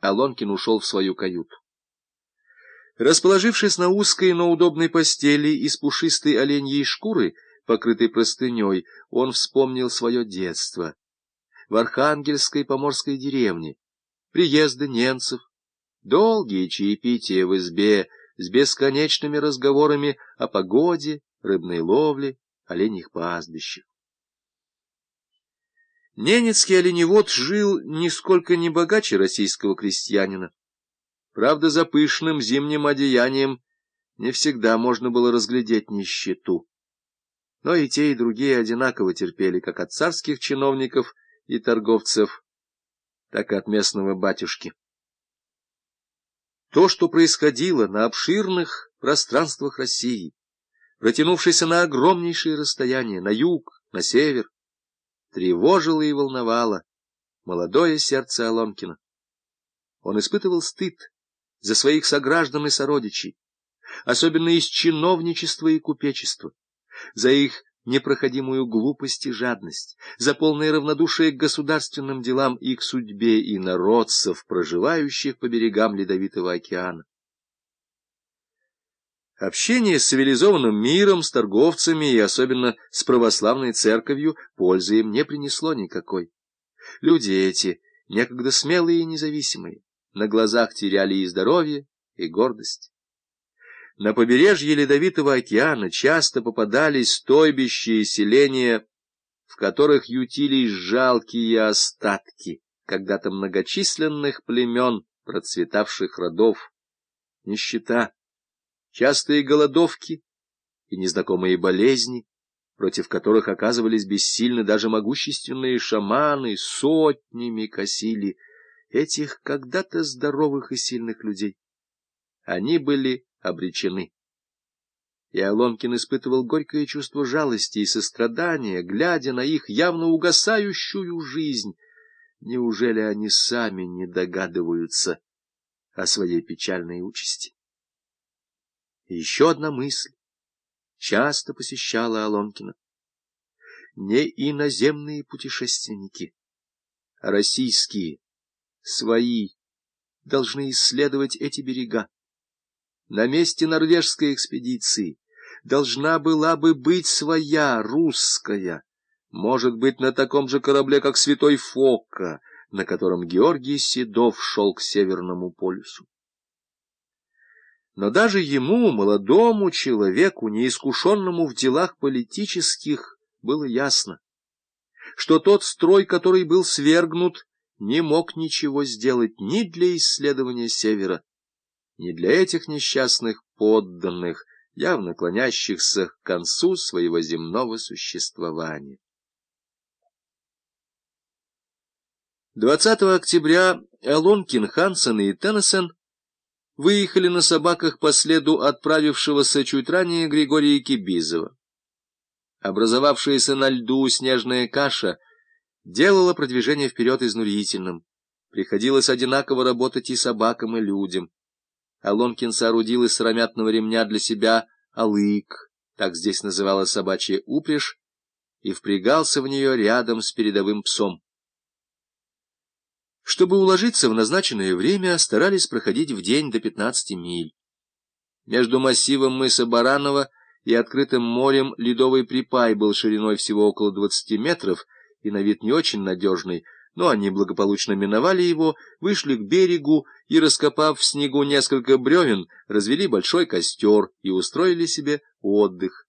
Алонкин ушел в свою каюту. Расположившись на узкой, но удобной постели из пушистой оленьей шкуры, покрытой простыней, он вспомнил свое детство. В Архангельской поморской деревне, приезды немцев, долгие чаепития в избе с бесконечными разговорами о погоде, рыбной ловле, оленьих пастбищах. Ненецкий оленевод жил нисколько не богаче российского крестьянина. Правда, за пышным зимним одеянием не всегда можно было разглядеть нищету. Но и те, и другие одинаково терпели как от царских чиновников и торговцев, так и от местного батюшки. То, что происходило на обширных пространствах России, протянувшейся на огромнейшие расстояния, на юг, на север, тревожило и волновало молодое сердце Алонкина. Он испытывал стыд за своих сограждан и сородичей, особенно из чиновничества и купечества, за их непроходимую глупость и жадность, за полное равнодушие к государственным делам и к судьбе инородцев, проживающих по берегам Ледовитого океана. Общение с цивилизованным миром, с торговцами и особенно с православной церковью пользы им не принесло никакой. Люди эти, некогда смелые и независимые, на глазах теряли и здоровье, и гордость. На побережье Ледовитого океана часто попадались стойбища и селения, в которых ютились жалкие остатки когда-то многочисленных племен, процветавших родов. Нищета частые голодовки и незнакомые болезни, против которых оказывались бессильны даже могущественные шаманы, сотнями косили этих когда-то здоровых и сильных людей. Они были обречены. И Алонкин испытывал горькое чувство жалости и сострадания, глядя на их явно угасающую жизнь. Неужели они сами не догадываются о своей печальной участи? И еще одна мысль часто посещала Алонкина. Не иноземные путешественники, а российские, свои, должны исследовать эти берега. На месте норвежской экспедиции должна была бы быть своя, русская, может быть, на таком же корабле, как Святой Фока, на котором Георгий Седов шел к Северному полюсу. Но даже ему, молодому человеку, неискушенному в делах политических, было ясно, что тот строй, который был свергнут, не мог ничего сделать ни для исследования Севера, ни для этих несчастных подданных, явно клонящихся к концу своего земного существования. 20 октября Алонкин, Хансен и Теннесен выехали на собаках по следу отправившегося чуть ранее Григория Кибизова. Образовавшаяся на льду снежная каша делала продвижение вперед изнурительным. Приходилось одинаково работать и собакам, и людям. Алонкин соорудил из сыромятного ремня для себя алык, так здесь называла собачья упряжь, и впрягался в нее рядом с передовым псом. Чтобы уложиться в назначенное время, старались проходить в день до 15 миль. Между массивом мыса Баранова и открытым морем ледовый припай был шириной всего около 20 метров и на вид не очень надежный, но они благополучно миновали его, вышли к берегу и, раскопав в снегу несколько бревен, развели большой костер и устроили себе отдых.